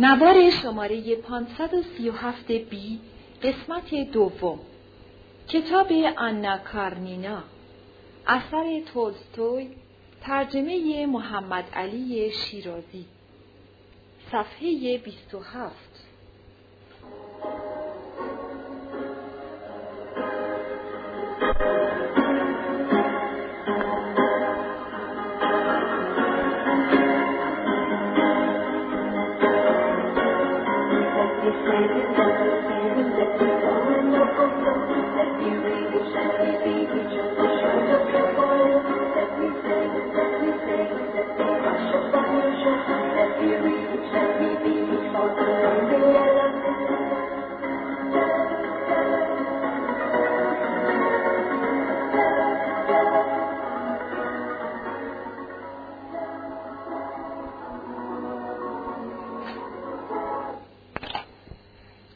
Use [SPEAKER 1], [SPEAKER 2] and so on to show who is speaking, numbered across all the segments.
[SPEAKER 1] نوار شماره 537 بی قسمت دوم. کتاب آنا کارنینا. اثر تولستوی ترجمه محمد علی شیرازی. صفحه 27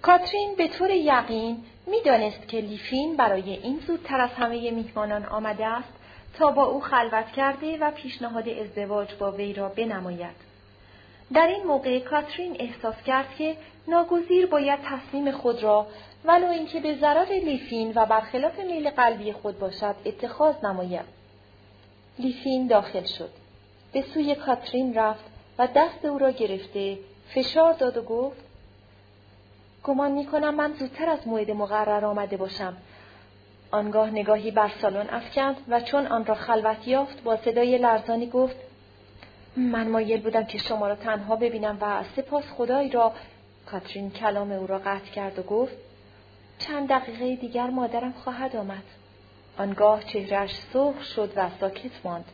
[SPEAKER 1] کاترین به طور یقین می‌دانست که لیفین برای این زودتر از همه میهمانان آمده است تا با او خلوت کرده و پیشنهاد ازدواج با وی را بنماید. در این موقع کاترین احساس کرد که ناگزیر باید تصمیم خود را ولو اینکه به ضرر لیفین و برخلاف میل قلبی خود باشد اتخاذ نماید. لیفین داخل شد. به سوی کاترین رفت و دست او را گرفته فشار داد و گفت گمان می کنم من زودتر از موعد مقرر آمده باشم. آنگاه نگاهی بر سالن افکند و چون آن را خلوت یافت با صدای لرزانی گفت من مایل بودم که شما را تنها ببینم و سپاس خدایی را کاترین کلام او را قطع کرد و گفت چند دقیقه دیگر مادرم خواهد آمد. آنگاه چهرش سرخ شد و ساکت ماند.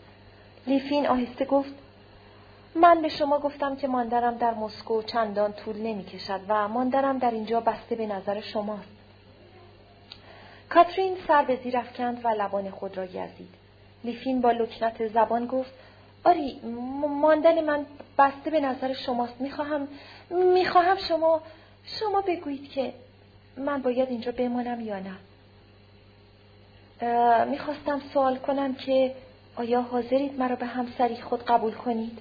[SPEAKER 1] لیفین آهسته گفت من به شما گفتم که ماندنم در مسکو چندان طول نمی کشد و ماندنم در اینجا بسته به نظر شماست. کاترین سر به زیر افکند و لبان خود را گزید. لیفین با لکنت زبان گفت آری ماندن من بسته به نظر شماست می‌خواهم می‌خواهم شما شما بگویید که من باید اینجا بمانم یا نه می‌خواستم سوال کنم که آیا حاضرید مرا به همسری خود قبول کنید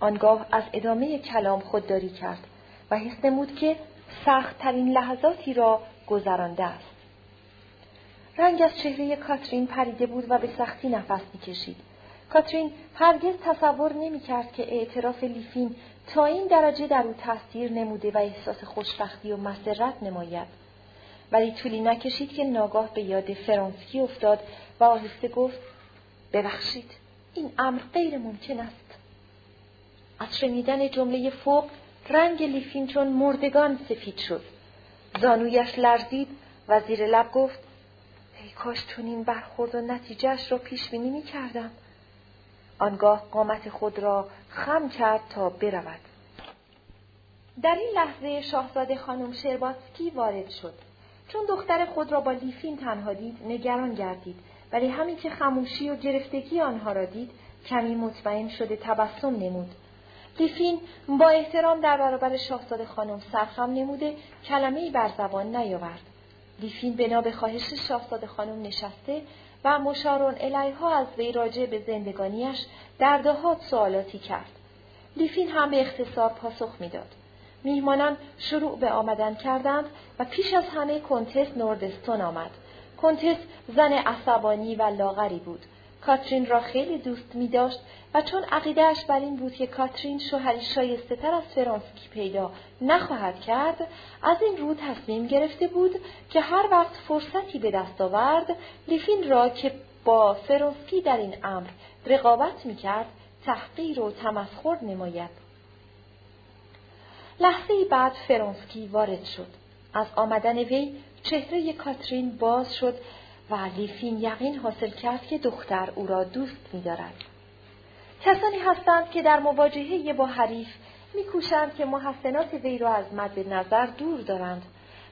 [SPEAKER 1] آنگاه از ادامه کلام خودداری کرد و حس نمود که سختترین لحظاتی را گذرانده است. رنگ از چهره کاترین پریده بود و به سختی نفس می‌کشید. کاترین هرگز تصور نمی کرد که اعتراف لیفین تا این درجه در او تاثیر نموده و احساس خوشبختی و مسرت نماید. ولی طولی نکشید که ناگاه به یاد فرانسکی افتاد و آهسته گفت ببخشید این امر غیر ممکن است. از شنیدن جمله فوق رنگ لیفین چون مردگان سفید شد. زانویش لرزید و زیر لب گفت ای کاش این برخورد و نتیجهش را پیش بینی می کردم. آنگاه قامت خود را خم کرد تا برود. در این لحظه شاهزاده خانم شرباتسکی وارد شد. چون دختر خود را با لیفین تنها دید نگران گردید ولی همین که خموشی و گرفتگی آنها را دید کمی مطمئن شده تبسم نمود لیفین با احترام در برابر شاهزاده خانم سرخم نموده کلمه ای بر زبان نیاورد. لیفین بنا به خواهش شاهزاده خانم نشسته و مشارون الیها از وی راجع به زندگانیش در دهات سوالاتی کرد. لیفین هم به اختصار پاسخ می‌داد. میهمانان شروع به آمدن کردند و پیش از همه کنتس نوردستون آمد. کنتس زن عصبانی و لاغری بود. کاترین را خیلی دوست می داشت و چون عقیدهش بر این بود که کاترین شوهری شایسته تر از فرانسکی پیدا نخواهد کرد از این رو تصمیم گرفته بود که هر وقت فرصتی به دست آورد لیفین را که با فرانسکی در این امر رقابت می کرد تحقیر و تمسخر نماید. لحظه بعد فرانسکی وارد شد. از آمدن وی چهره کاترین باز شد و لیفین یقین حاصل کرد که دختر او را دوست می‌دارد. کسانی هستند که در مواجهه با حریف میکوشند که محسنات وی را از مد نظر دور دارند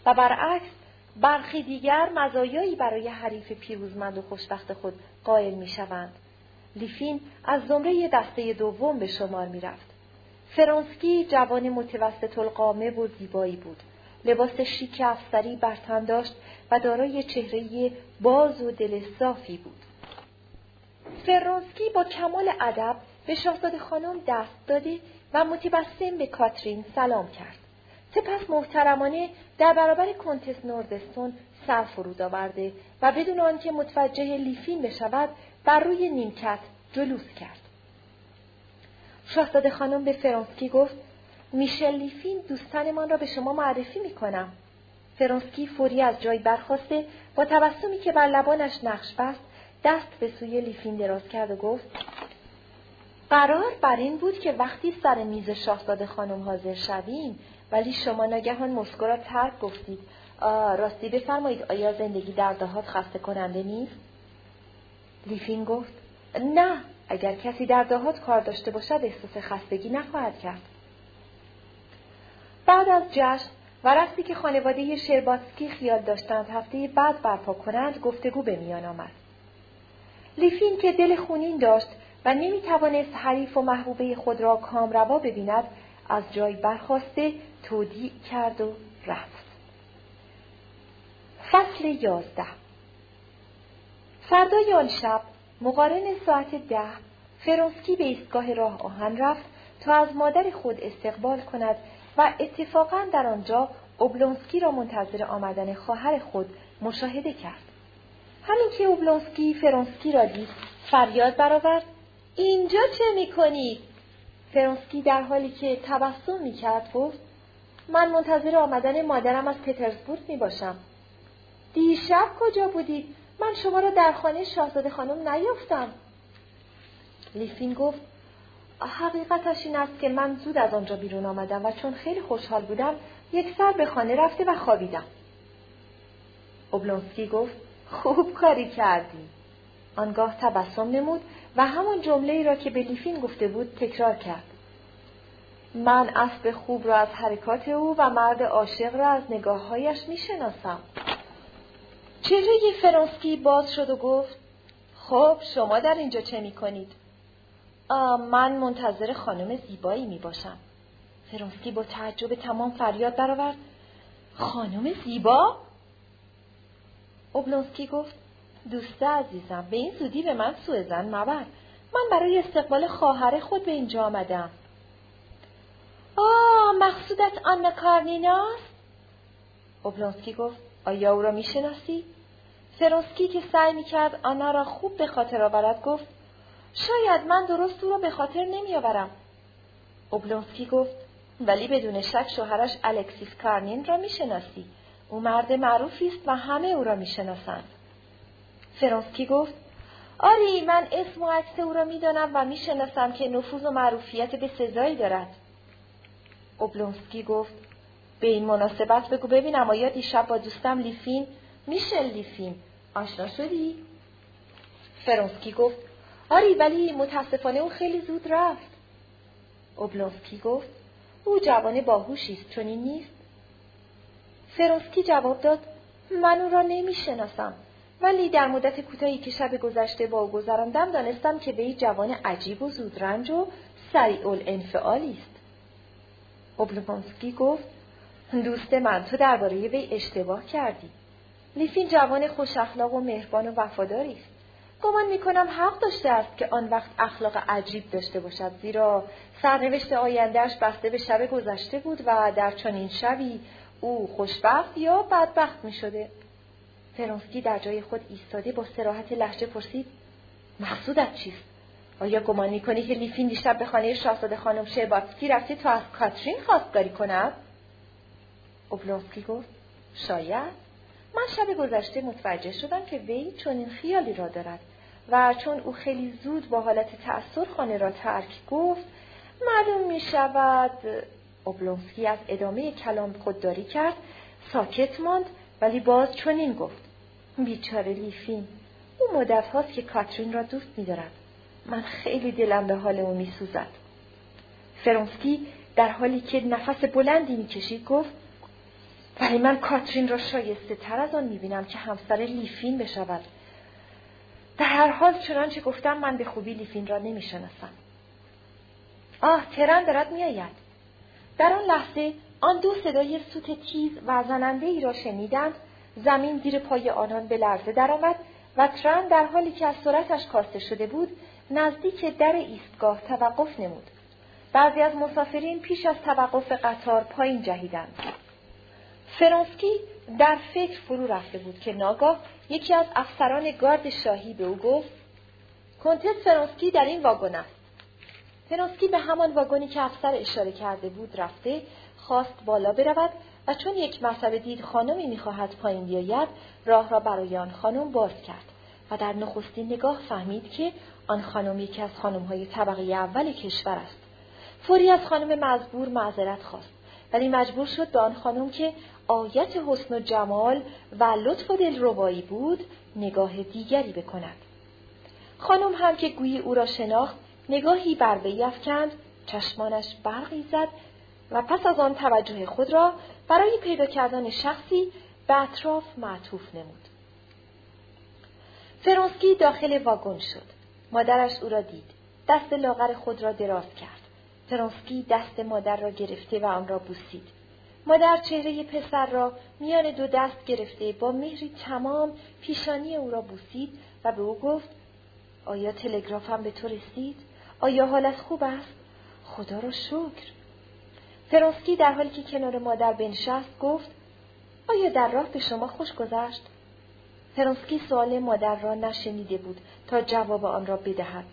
[SPEAKER 1] و برعکس برخی دیگر مزایایی برای حریف پیروزمند و خوشبخت خود قائل می‌شوند. لیفین از زمره دسته دوم به شمار می‌رفت. فرانسکی جوان متوسط القامه و زیبایی بود. لباس شیک افسری بر تن داشت و دارای چهره باز و دل صافی بود. فرانسکی با کمال ادب به شاهزاده خانم دست داده و متبسم به کاترین سلام کرد. سپس محترمانه در برابر کنتس نوردستون سر فرود آورده و بدون آنکه متوجه لیفین بشود بر روی نیمکت جلوس کرد. شاهزاده خانم به فرانسکی گفت میشل لیفین دوستانمان را به شما معرفی می کنم. فرانسکی فوری از جای برخواسته با تبسمی که بر لبانش نقش بست دست به سوی لیفین دراز کرد و گفت قرار بر این بود که وقتی سر میز شاهزاده خانم حاضر شویم ولی شما ناگهان مسکو را ترک گفتید. راستی بفرمایید آیا زندگی در دهات خسته کننده نیست؟ لیفین گفت نه اگر کسی در دهات کار داشته باشد احساس خستگی نخواهد کرد. بعد از جشن و رفتی که خانواده شرباتسکی خیال داشتند هفته بعد برپا کنند گفتگو به میان آمد لیفین که دل خونین داشت و نمی توانست حریف و محبوبه خود را کامروا ببیند از جای برخواسته تودیع کرد و رفت. فصل یازده فردای آن شب مقارن ساعت ده فرانسکی به ایستگاه راه آهن رفت تا از مادر خود استقبال کند و اتفاقا در آنجا اوبلونسکی را منتظر آمدن خواهر خود مشاهده کرد. همین که اوبلونسکی فرانسکی را دید فریاد برآورد اینجا چه می‌کنید فرانسکی در حالی که تبسم می‌کرد گفت من منتظر آمدن مادرم از پترزبورگ می باشم. دیشب کجا بودید؟ من شما را در خانه شاهزاده خانم نیافتم. لیفین گفت حقیقتش این است که من زود از آنجا بیرون آمدم و چون خیلی خوشحال بودم یک سر به خانه رفته و خوابیدم. اوبلونسکی گفت خوب کاری کردی. آنگاه تبسم نمود و همان جمله ای را که به لیفین گفته بود تکرار کرد. من اسب خوب را از حرکات او و مرد عاشق را از نگاههایش می شناسم. چهره فرانسکی باز شد و گفت خب شما در اینجا چه می کنید؟ من منتظر خانم زیبایی می باشم. فرانسکی با تعجب تمام فریاد برآورد خانم زیبا؟ اوبلونسکی گفت دوسته عزیزم به این زودی به من سوء زن مبر. من برای استقبال خواهر خود به اینجا آمدم. آه مقصودت آنا کارنیناست؟ اوبلونسکی گفت آیا او را می‌شناسی فرانسکی که سعی می‌کرد آنا را خوب به خاطر آورد گفت شاید من درست او را به خاطر نمیآورم. اوبلونسکی گفت ولی بدون شک شوهرش الکسیس کارنین را می‌شناسی. او مرد معروفی است و همه او را می‌شناسند. فرانسکی گفت آری من اسم و عکس او را می‌دانم و می‌شناسم که نفوذ و معروفیت به سزایی دارد. اوبلونسکی گفت به این مناسبت بگو ببینم آیا دیشب با دوستم لیفین میشل لیفین؟ آشنا شدی؟ فرانسکی گفت آری ولی متاسفانه او خیلی زود رفت. اوبلونسکی گفت او جوان باهوشی است چون این نیست. فرانسکی جواب داد من او را نمی‌شناسم. ولی در مدت کوتاهی که شب گذشته با او گذراندم دانستم که وی جوان عجیب و زودرنج و سریع الانفعالی است. اوبلومانسکی گفت دوست من تو درباره وی اشتباه کردی. لیفین جوان خوش اخلاق و مهربان و وفاداری است. گمان می‌کنم حق داشته است که آن وقت اخلاق عجیب داشته باشد زیرا سرنوشت آیندهش بسته به شب گذشته بود و در چنین شبی او خوشبخت یا بدبخت می شده. فرانسکی در جای خود ایستاده با سراحت لحجه پرسید مقصودت چیست؟ آیا گمان می‌کنی که لیفین دیشب به خانه شاهزاده خانم شرباتسکی رفته تا از کاترین خواستگاری کند؟ اوبلونسکی گفت شاید. من شب گذشته متوجه شدم که وی چنین خیالی را دارد. و چون او خیلی زود با حالت تأثیر خانه را ترک گفت معلوم می شود اوبلونسکی از ادامه کلام خودداری کرد ساکت ماند ولی باز چنین گفت بیچاره لیفین او مدت هاست که کاترین را دوست می دارد. من خیلی دلم به حال او می سوزد. فرانسکی در حالی که نفس بلندی می کشید گفت ولی من کاترین را شایسته تر از آن می بینم که همسر لیفین بشود. در هر حال چنانچه گفتم من به خوبی لیفین را نمی شناسم. آه ترن دارد می آید. در آن لحظه آن دو صدای سوت تیز و زننده ای را شنیدند زمین زیر پای آنان به لرزه درآمد و ترن در حالی که از سرعتش کاسته شده بود نزدیک در ایستگاه توقف نمود. بعضی از مسافرین پیش از توقف قطار پایین جهیدند. فرانسکی در فکر فرو رفته بود که ناگاه یکی از افسران گارد شاهی به او گفت کنتس فرانسکی در این واگن است. فرانسکی به همان واگنی که افسر اشاره کرده بود رفته خواست بالا برود و چون یک مرتبه دید خانمی می‌خواهد پایین بیاید راه را برای آن خانم باز کرد و در نخستین نگاه فهمید که آن خانم یکی از خانمهای طبقه اول کشور است. فوری از خانم مزبور معذرت خواست ولی مجبور شد به آن خانم که آیت حسن و جمال و لطف و دلربایی بود نگاه دیگری بکند. خانم هم که گویی او را شناخت نگاهی بر وی افکند چشمانش برقی زد و پس از آن توجه خود را برای پیدا کردن شخصی به اطراف معطوف نمود. فرانسکی داخل واگن شد. مادرش او را دید. دست لاغر خود را دراز کرد. فرانسکی دست مادر را گرفته و آن را بوسید. مادر چهره پسر را میان دو دست گرفته با مهری تمام پیشانی او را بوسید و به او گفت آیا تلگرافم به تو رسید؟ آیا حالت خوب است؟ خدا را شکر. فرانسکی در حالی که کنار مادر بنشست گفت آیا در راه به شما خوش گذشت؟ فرانسکی سوال مادر را نشنیده بود تا جواب آن را بدهد.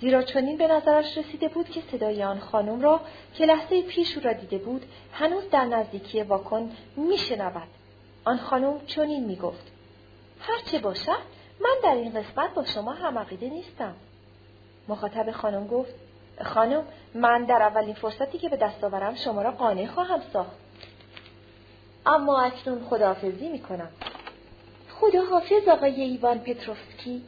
[SPEAKER 1] زیرا چنین به نظرش رسیده بود که صدای آن خانم را که لحظه پیش او را دیده بود هنوز در نزدیکی واکن میشنود. آن خانم چنین می‌گفت. هرچه باشد من در این قسمت با شما هم عقیده نیستم. مخاطب خانم گفت خانم من در اولین فرصتی که به دست آورم شما را قانع خواهم ساخت. اما اکنون خداحافظی می‌کنم. خداحافظ آقای ایوان پتروفسکی.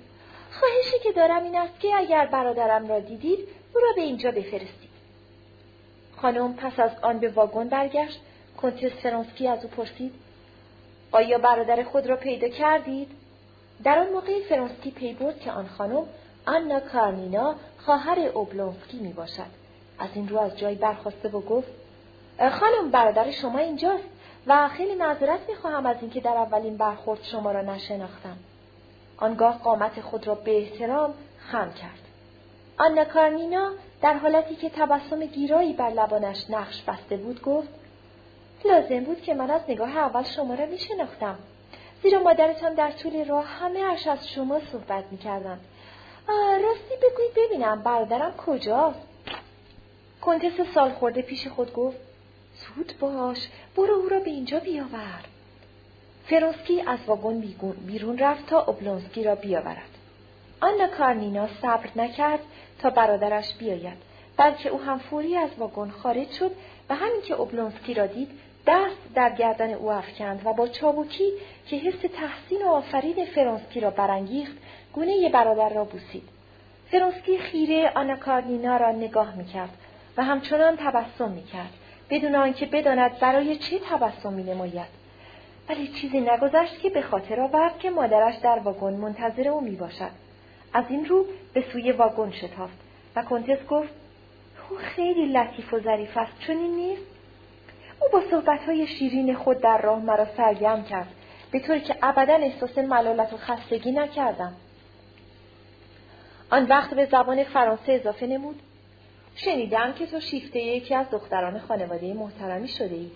[SPEAKER 1] خواهشی که دارم این است که اگر برادرم را دیدید او را به اینجا بفرستید. خانم پس از آن به واگن برگشت. کنتس فرانسکی از او پرسید آیا برادر خود را پیدا کردید؟ در آن موقع فرانسکی پی برد که آن خانم آنا کارنینا خواهر اوبلونسکی می باشد از این رو از جای برخواسته و گفت خانم برادر شما اینجاست و خیلی معذرت می‌خواهم از اینکه در اولین برخورد شما را نشناختم. آنگاه قامت خود را به احترام خم کرد. آنا کارنینا در حالتی که تبسم گیرایی بر لبانش نقش بسته بود گفت لازم بود که من از نگاه اول شما را می شناختم. زیرا مادرتان در طول راه همه اش از شما صحبت می کردن. راستی بگویید ببینم برادرم کجاست؟ کنتس سال خورده پیش خود گفت زود باش برو او را به اینجا بیاور. فرانسکی از واگن بیرون رفت تا اوبلونسکی را بیاورد. آنا کارنینا صبر نکرد تا برادرش بیاید بلکه او هم فوری از واگن خارج شد و همین که اوبلونسکی را دید دست در گردن او افکند و با چابکی که حس تحسین و آفرین فرانسکی را برانگیخت گونه برادر را بوسید فرانسکی خیره آنا کارنینا را نگاه می‌کرد و همچنان تبسم می‌کرد بدون آنکه بداند برای چه تبسم مینماید ولی چیزی نگذشت که به خاطر آورد که مادرش در واگن منتظر او می باشد. از این رو به سوی واگن شتافت و کنتس گفت او خیلی لطیف و ظریف است چنین نیست؟ او با صحبتهای شیرین خود در راه مرا سرگرم کرد. به طوری که ابدا احساس ملالت و خستگی نکردم. آن وقت به زبان فرانسه اضافه نمود. شنیدم که تو شیفته یکی از دختران خانواده محترمی شده ای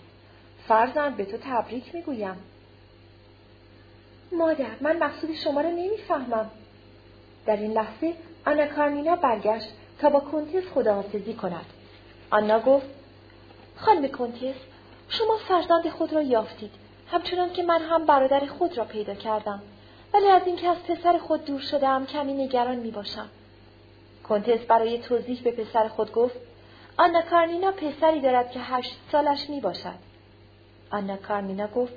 [SPEAKER 1] فرزند به تو تبریک می‌گویم. مادر من مقصود شما را نمی‌فهمم. در این لحظه آنا کارنینا برگشت تا با کنتس خداحافظی کند. آنا گفت خانم کنتس شما فرزند خود را یافتید. همچنان که من هم برادر خود را پیدا کردم. ولی از اینکه از پسر خود دور شدم کمی نگران می باشم. کنتس برای توضیح به پسر خود گفت آنا کارنینا پسری دارد که هشت سالش می باشد. آنا کارمینا گفت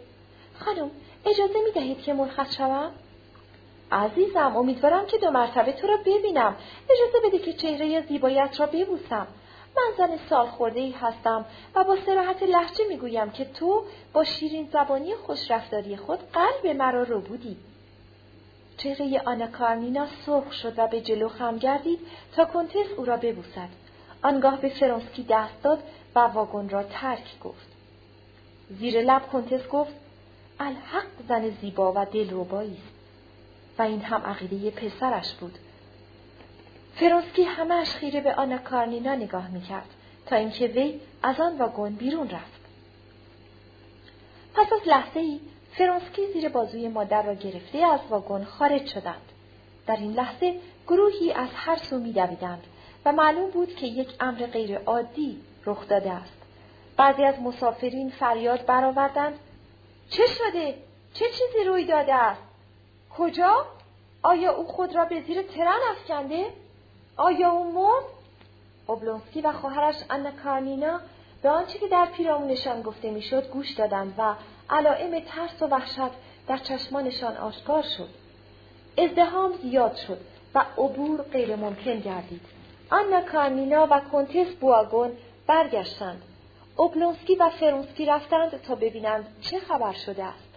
[SPEAKER 1] خانم اجازه می دهید که مرخص شوم؟ عزیزم امیدوارم که دو مرتبه تو را ببینم اجازه بده که چهره زیبایت را ببوسم من زن سال خورده ای هستم و با سراحت لحجه می‌گویم که تو با شیرین زبانی خوشرفتاری خود قلب مرا رو بودی. چهره آنا کارنینا سرخ شد و به جلو خم گردید تا کنتس او را ببوسد. آنگاه به فرانسکی دست داد و واگن را ترک گفت. زیر لب کنتس گفت الحق زن زیبا و دلربایی است و این هم عقیده پسرش بود. فرانسکی همهش خیره به آنا کارنینا نگاه می‌کرد تا اینکه وی از آن واگن بیرون رفت. پس از لحظه ای فرانسکی زیر بازوی مادر را گرفته از واگن خارج شدند. در این لحظه گروهی از هر سو میدویدند و معلوم بود که یک امر غیر عادی رخ داده است. بعضی از مسافرین فریاد برآوردند چه شده؟ چه چیزی روی داده است؟ کجا؟ آیا او خود را به زیر ترن افکنده؟ آیا او مرد؟ اوبلونسکی و خواهرش آنا کارنینا به آنچه که در پیرامونشان گفته می‌شد گوش دادند و علائم ترس و وحشت در چشمانشان آشکار شد. ازدهام زیاد شد و عبور غیر ممکن گردید. آنا کارنینا و کنتس بواگون برگشتند. اوبلونسکی و فرونسکی رفتند تا ببینند چه خبر شده است.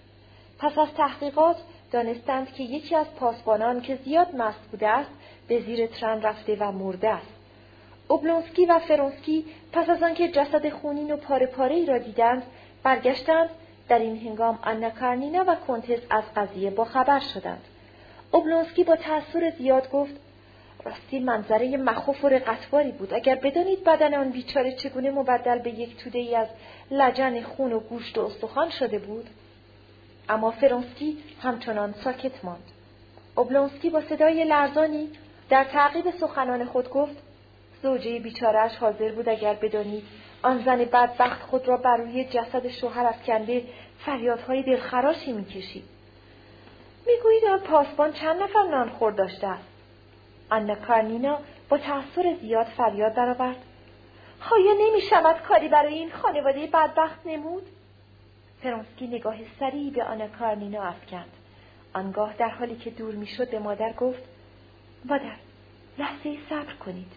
[SPEAKER 1] پس از تحقیقات دانستند که یکی از پاسبانان که زیاد مست بوده است به زیر ترن رفته و مرده است. اوبلونسکی و فرونسکی پس از آنکه جسد خونین و پاره پاره ای را دیدند برگشتند در این هنگام آنا کارنینا و کنتس از قضیه با خبر شدند. اوبلونسکی با تأثیر زیاد گفت راستی منظره مخوف و رقتباری بود. اگر بدانید بدن آن بیچاره چگونه مبدل به یک توده ای از لجن خون و گوشت و استخوان شده بود؟ اما فرانسکی همچنان ساکت ماند. اوبلونسکی با صدای لرزانی در تعقیب سخنان خود گفت زوجه بیچارهش حاضر بود اگر بدانید آن زن بدبخت خود را بر روی جسد شوهر افکنده فریادهای دلخراشی می‌کشید. می‌گویید آن پاسبان چند نفر نانخور داشته است؟ آنا کارنینا با تأثیر زیاد فریاد برآورد آیا نمی‌شود کاری برای این خانواده بدبخت نمود؟ فرانسکی نگاه سریعی به آنا کارنینا افکند. آنگاه در حالی که دور می‌شد به مادر گفت مادر لحظه صبر کنید.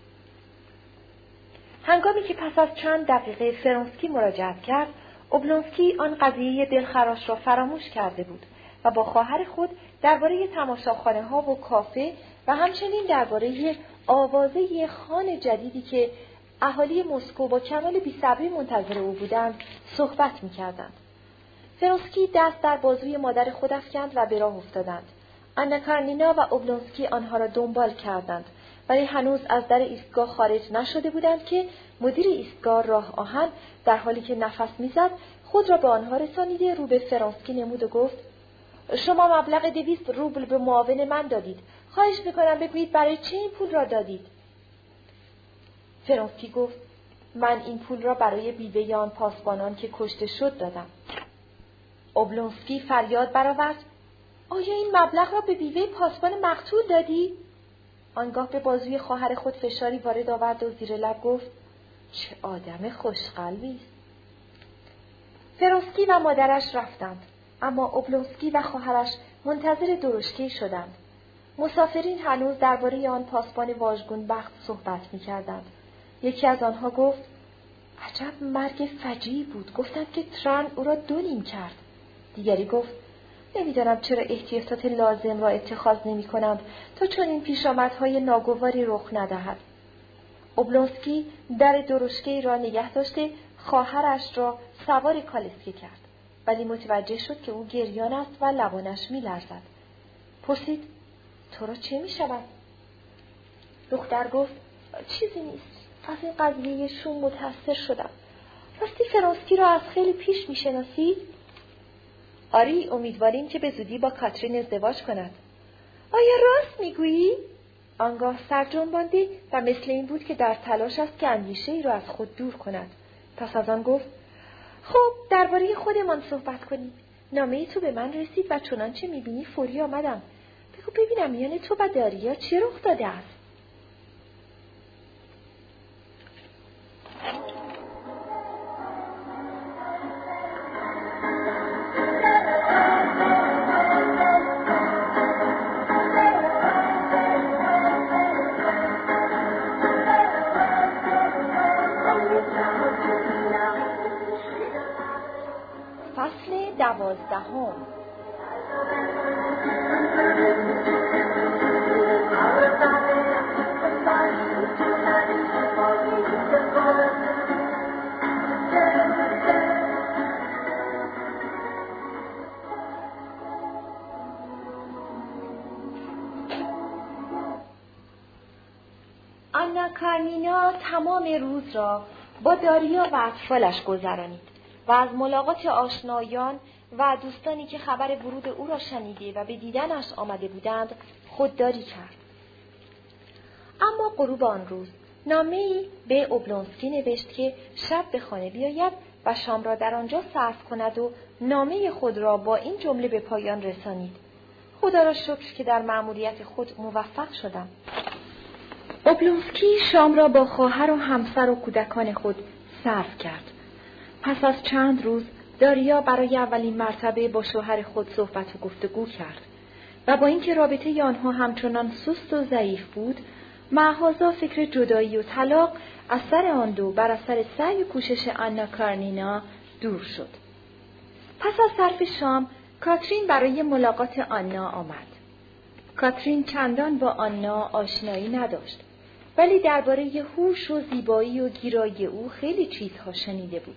[SPEAKER 1] هنگامی که پس از چند دقیقه فرانسکی مراجعت کرد اوبلونسکی آن قضیه دلخراش را فراموش کرده بود. و با خواهر خود درباره تماشاخانه ها و کافه و همچنین درباره آوازه خان جدیدی که اهالی مسکو با کمال بیصبری منتظر او بودند صحبت می‌کردند. فرانسکی دست در بازوی مادر خود افکند و به راه افتادند. آنا کارنینا و اوبلونسکی آنها را دنبال کردند. ولی هنوز از در ایستگاه خارج نشده بودند که مدیر ایستگاه راه آهن در حالی که نفس می‌زد خود را به آنها رسانیده رو به فرانسکی نمود و گفت شما مبلغ دویست روبل به معاون من دادید. خواهش می‌کنم بگویید برای چه این پول را دادید؟ فرانسکی گفت من این پول را برای بیوه آن پاسبانان که کشته شد دادم. اوبلونسکی فریاد برآورد آیا این مبلغ را به بیوه پاسبان مقتول دادی؟ آنگاه به بازوی خواهر خود فشاری وارد آورد و زیر لب گفت چه آدم خوشقلبی است. فرانسکی و مادرش رفتند. اما اوبلونسکی و خواهرش منتظر درشکی شدند مسافرین هنوز درباره آن پاسبان واژگون بخت صحبت می کردند. یکی از آنها گفت عجب مرگ فجیعی بود گفتند که ترن او را دو نیم کرد دیگری گفت نمی‌دانم چرا احتیاطات لازم را اتخاذ نمی کنند تا چون این پیشامدهای ناگواری رخ ندهد. اوبلونسکی در درشکه را نگه داشته خواهرش را سوار کالسکه کرد ولی متوجه شد که او گریان است و لبانش می لرزد. پرسید تو را چه می شود؟ دختر گفت چیزی نیست. از این قضیه شون متأثر شدم. راستی فرانسکی را از خیلی پیش می شناسید؟ آری امیدواریم که به زودی با کاترین ازدواج کند آیا راست می‌گویی آنگاه سر جنباندی و مثل این بود که در تلاش است که اندیشه ای را از خود دور کند پس از آن گفت خب درباره خودمان صحبت کنیم. نامه تو به من رسید و چنانچه می‌بینی فوری آمدم. بگو ببینم میان تو و داریا چه رخ داده است. را با داریا و اطفالش گذرانید و از ملاقات آشنایان و دوستانی که خبر ورود او را شنیده و به دیدنش آمده بودند خودداری کرد. اما غروب آن روز نامه به اوبلونسکی نوشت که شب به خانه بیاید و شام را در آنجا صرف کند و نامه خود را با این جمله به پایان رسانید. خدا را شکر که در مأموریت خود موفق شدم. اوبلونسکی شام را با خواهر و همسر و کودکان خود صرف کرد. پس از چند روز داریا برای اولین مرتبه با شوهر خود صحبت و گفتگو کرد و با اینکه رابطه آنها همچنان سست و ضعیف بود معهازا فکر جدایی و طلاق از سر آن دو بر اثر سعی و کوشش آنا کارنینا دور شد. پس از صرف شام کاترین برای ملاقات آنا آمد. کاترین چندان با آنا آشنایی نداشت. ولی درباره هوش و زیبایی و گیرایی او خیلی چیزها شنیده بود.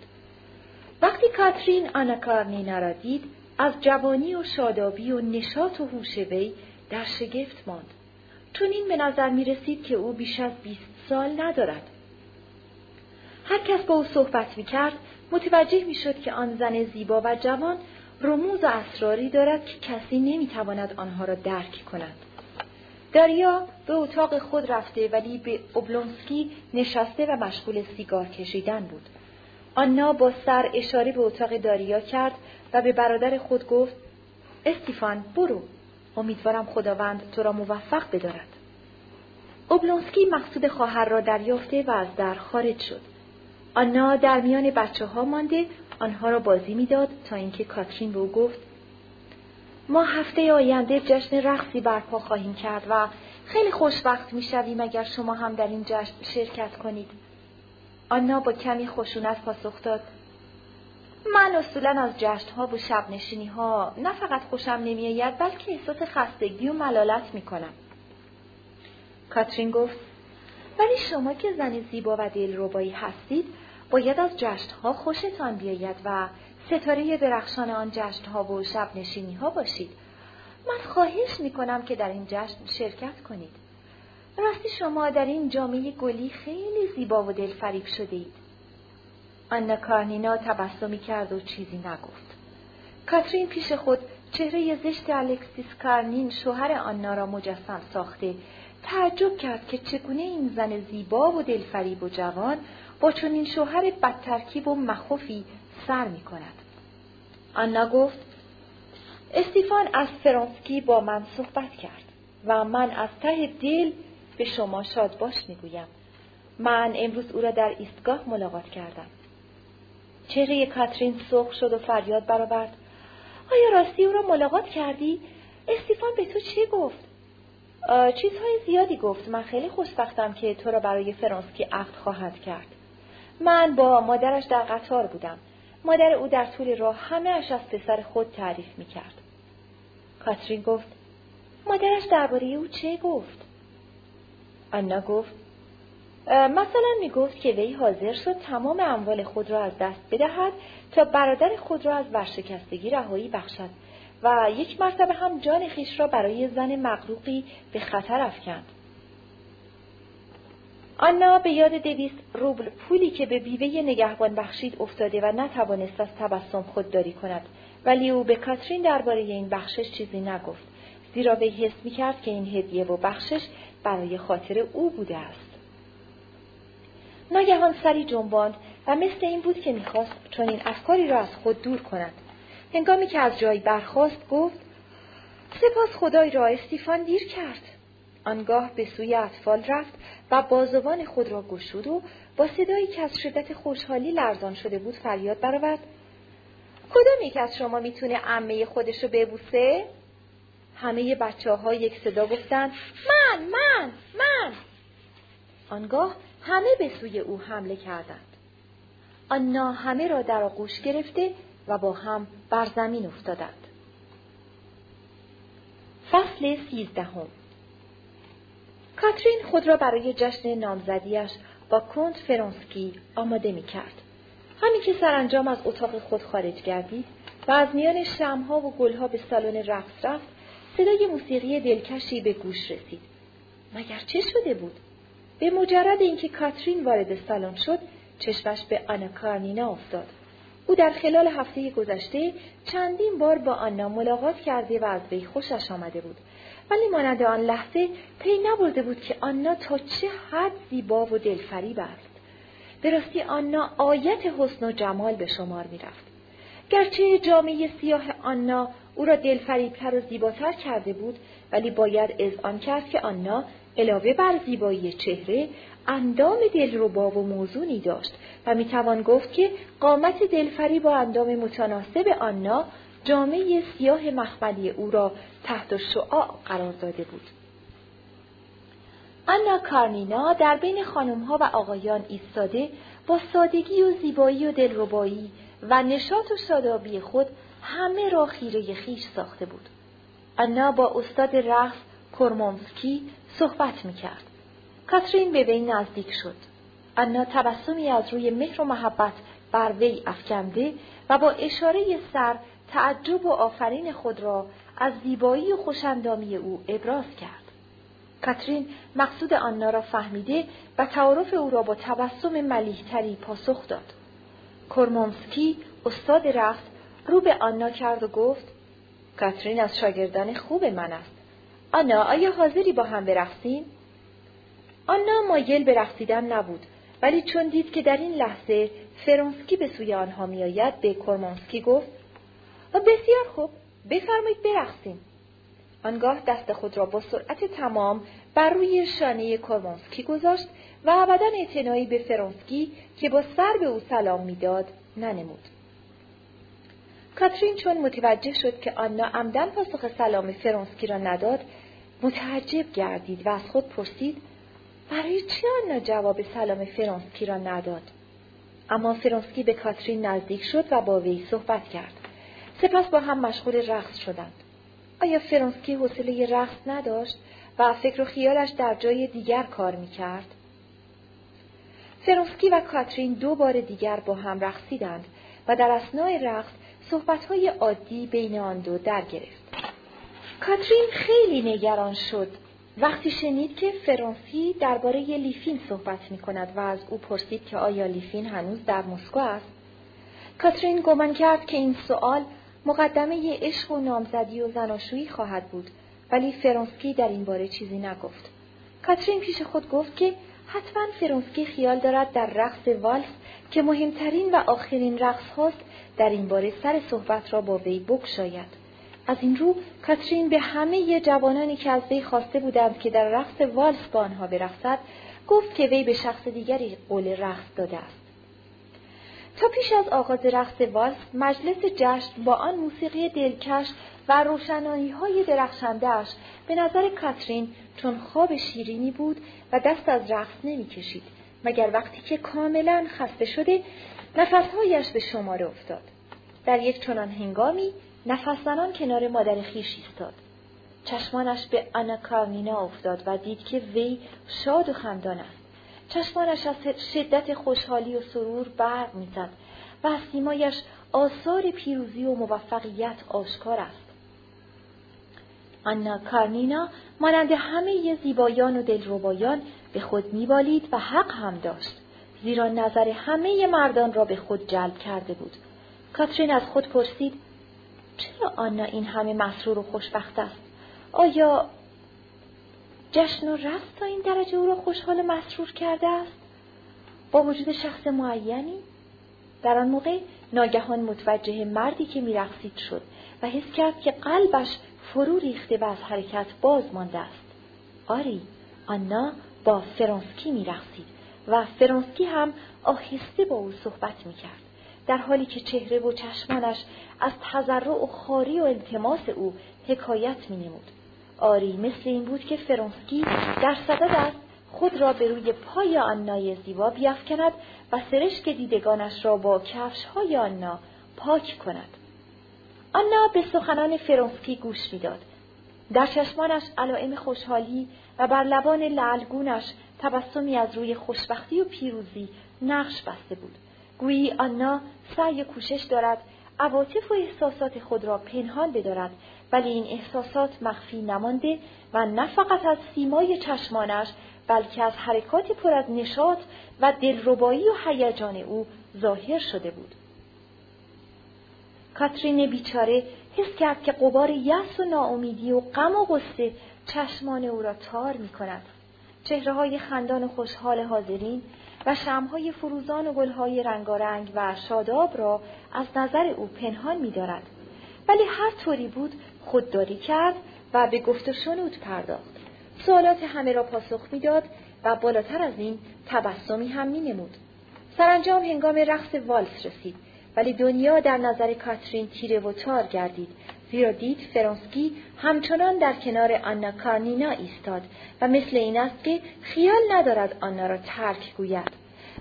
[SPEAKER 1] وقتی کاترین آنا کارنینا را دید از جوانی و شادابی و نشاط و هوش وی در شگفت ماند. چون این به نظر می رسید که او بیش از بیست سال ندارد. هر کس با او صحبت می کرد متوجه می شد که آن زن زیبا و جوان رموز و اسراری دارد که کسی نمی تواند آنها را درک کند. داریا به اتاق خود رفته ولی به اوبلونسکی نشسته و مشغول سیگار کشیدن بود. آنا با سر اشاره به اتاق داریا کرد و به برادر خود گفت استیفان برو. امیدوارم خداوند تو را موفق بدارد. اوبلونسکی مقصود خواهر را دریافته و از در خارج شد. آنا در میان بچه ها مانده آنها را بازی می‌داد تا اینکه کاترین به او گفت ما هفته آینده جشن رقصی برپا خواهیم کرد و خیلی خوشوقت می‌شویم اگر شما هم در این جشن شرکت کنید آنا با کمی خشونت پاسخ داد من اصولا از جشنها و شب ها نه فقط خوشم نمیآید بلکه احساس خستگی و ملالت می کنم. کاترین گفت ولی شما که زن زیبا و دلربایی هستید باید از جشنها خوشتان بیاید و ستاره درخشان آن جشنها و شب نشینی ها باشید. من خواهش می کنم که در این جشن شرکت کنید. راستی شما در این جامعه گلی خیلی زیبا و دلفریب شده اید. آنا کارنینا تبسمی کرد و چیزی نگفت. کاترین پیش خود چهره زشت الکسیس کارنین شوهر آنا را مجسم ساخته تعجب کرد که چگونه این زن زیبا و دلفریب و جوان با چنین شوهر بدترکیب و مخوفی سر می کند. آنا گفت استیفان از فرانسکی با من صحبت کرد و من از ته دل به شما شاد باش می‌گویم. من امروز او را در ایستگاه ملاقات کردم. چهره کاترین سرخ شد و فریاد برآورد. آیا راستی او را ملاقات کردی؟ استیفان به تو چه گفت؟ چیزهای زیادی گفت. من خیلی خوشبختم که تو را برای فرانسکی عقد خواهد کرد. من با مادرش در قطار بودم. مادر او در طول راه همه اش از پسر خود تعریف می کرد. کاترین گفت مادرش درباره او چه گفت؟ آنا گفت مثلا می گفت که وی حاضر شد تمام اموال خود را از دست بدهد تا برادر خود را از ورشکستگی رهایی بخشد و یک مرتبه هم جان خیش را برای زن مغروقی به خطر افکند. آنا به یاد دویست روبل پولی که به بیوه نگهبان بخشید افتاده و نتوانست از تبسم خودداری کند. ولی او به کاترین درباره این بخشش چیزی نگفت زیرا وی حس می‌کرد که این هدیه و بخشش برای خاطر او بوده است. ناگهان سری جنباند و مثل این بود که می‌خواست این افکاری را از خود دور کند. هنگامی که از جایی برخاست گفت سپاس خدای را استیفان دیر کرد. آنگاه به سوی اطفال رفت و بازوان خود را گشود و با صدایی که از شدت خوشحالی لرزان شده بود فریاد برآورد کدام یک از شما می‌تونه عمه خودش رو ببوسه؟ همه بچه ها یک صدا گفتند من من من آنگاه همه به سوی او حمله کردند. آنا همه را در آغوش گرفته و با هم بر زمین افتادند. فصل سیزدهم کاترین خود را برای جشن نامزدیش با کنت فرانسکی آماده می کرد. همین که سرانجام از اتاق خود خارج گردید و از میان شمها و گلها به سالن رقص رفت صدای موسیقی دلکشی به گوش رسید. مگر چه شده بود؟ به مجرد اینکه کاترین وارد سالن شد چشمش به آنا کارنینا افتاد او در خلال هفته گذشته چندین بار با آنا ملاقات کرده و از وی خوشش آمده بود ولی مانند آن لحظه پی نبرده بود که آنا تا چه حد زیبا و دلفریب است. به راستی آنا آیت حسن و جمال به شمار می‌رفت. گرچه جامعه سیاه آنا او را دلفریبتر و زیباتر کرده بود ولی باید اذعان کرد که آنا علاوه بر زیبایی چهره اندام دلربا و موزونی داشت و می‌توان گفت که قامت دلفری با اندام متناسب آنا جامعه سیاه مخملی او را تحت شعاع قرار داده بود. آنا کارنینا در بین خانمها و آقایان ایستاده با سادگی و زیبایی و دلربایی و نشاط و شادابی خود همه را خیره خیش ساخته بود. آنا با استاد رقص کرمومسکی صحبت می‌کرد. کاترین به وی نزدیک شد. آنا تبسمی از روی مهر و محبت بر وی افکنده و با اشاره سر تعجب و آفرین خود را از زیبایی و خوشندامی او ابراز کرد. کاترین مقصود آنا را فهمیده و تعارف او را با تبسم ملیحتری پاسخ داد. کرمومسکی استاد رقص رو به آنا کرد و گفت کاترین از شاگردان خوب من است. آنا آیا حاضری با هم برقصیم؟ آنا مایل به رقصیدن نبود ولی چون دید که در این لحظه فرانسکی به سوی آنها میآید به کرمانسکی گفت و بسیار خوب. بفرمایید برقصیم. آنگاه دست خود را با سرعت تمام بر روی شانه کرمانسکی گذاشت و ابدا اعتنایی به فرانسکی که با سر به او سلام می‌داد ننمود. کاترین چون متوجه شد که آنا عمدن پاسخ سلام فرانسکی را نداد متعجب گردید و از خود پرسید برای چه آنا جواب سلام فرانسکی را نداد؟ اما فرانسکی به کاترین نزدیک شد و با وی صحبت کرد. سپس با هم مشغول رقص شدند. آیا فرانسکی حوصله رقص نداشت و فکر و خیالش در جای دیگر کار می‌کرد؟ فرانسکی و کاترین دو بار دیگر با هم رقصیدند و در اسنای رقص صحبتهای عادی بین آن دو در گرفت کاترین خیلی نگران شد. وقتی شنید که فرانسی درباره لیفین صحبت می کند و از او پرسید که آیا لیفین هنوز در مسکو است کاترین گمان کرد که این سوال مقدمه عشق و نامزدی و زناشویی خواهد بود ولی فرانسکی در این باره چیزی نگفت. کاترین پیش خود گفت که حتما فرانسکی خیال دارد در رقص والس که مهمترین و آخرین رقص هاست در این باره سر صحبت را با وی بگشاید از این رو کاترین به همه جوانانی که از وی خواسته بودند که در رقص والس با آنها برقصد گفت که وی به شخص دیگری قول رقص داده است. تا پیش از آغاز رقص والس مجلس جشن با آن موسیقی دلکش و روشنایی های درخشندهاش به نظر کاترین چون خواب شیرینی بود و دست از رقص نمی‌کشید مگر وقتی که کاملا خسته شده نفسهایش به شماره افتاد. در یک چنان هنگامی نفس زنان کنار مادر خیش ایستاد. چشمانش به آنا کارنینا افتاد و دید که وی شاد و خندان است. چشمانش از شدت خوشحالی و سرور برق می‌زد و از سیمایش آثار پیروزی و موفقیت آشکار است. آنا کارنینا مانند همه زیبایان و دلربایان به خود میبالید و حق هم داشت زیرا نظر همه مردان را به خود جلب کرده بود. کاترین از خود پرسید چرا آنا این همه مسرور و خوشبخت است؟ آیا جشن و رقص تا این درجه او را خوشحال و مسرور کرده است با وجود شخص معینی در آن موقع ناگهان متوجه مردی که میرقصید شد و حس کرد که قلبش فرو ریخته و از حرکت باز مانده است آری آنا با فرانسکی میرقصید و فرانسکی هم آهسته با او صحبت می‌کرد در حالی که چهره و چشمانش از تضرع و خاری و التماس او حکایت می نمود. آری مثل این بود که فرانسکی در صدد است خود را به روی پای آنای زیبا بیافکند و سرشک دیدگانش را با کفش های آنا پاک کند. آنا به سخنان فرانسکی گوش می‌داد. در چشمانش علائم خوشحالی و بر لبان لعلگونش تبسمی از روی خوشبختی و پیروزی نقش بسته بود. گویی آنا سعی کوشش دارد عواطف و احساسات خود را پنهان بدارد ولی این احساسات مخفی نمانده و نه فقط از سیمای چشمانش بلکه از حرکات پر از نشاط و دلربایی و هیجان او ظاهر شده بود. کاترین بیچاره حس کرد که قبار یأس و ناامیدی و غم و غصه چشمان او را تار می کند. چهره های خندان و خوشحال حاضرین و شمهای فروزان و گلهای رنگارنگ و شاداب را از نظر او پنهان می دارد. ولی هر طوری بود خودداری کرد و به گفت و شنود پرداخت. سوالات همه را پاسخ می‌داد و بالاتر از این تبسمی هم می نمود. سرانجام هنگام رقص والس رسید ولی دنیا در نظر کاترین تیره و تار گردید زیرا دید فرانسکی همچنان در کنار آنا کارنینا ایستاد و مثل این است که خیال ندارد آنا را ترک گوید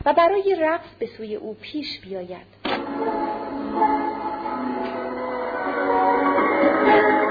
[SPEAKER 1] و برای رقص به سوی او پیش بیاید Thank you.